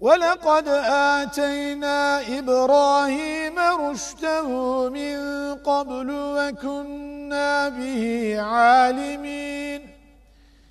ولقد آتينا إبراهيم رشده من قبل وكنا به عالمين.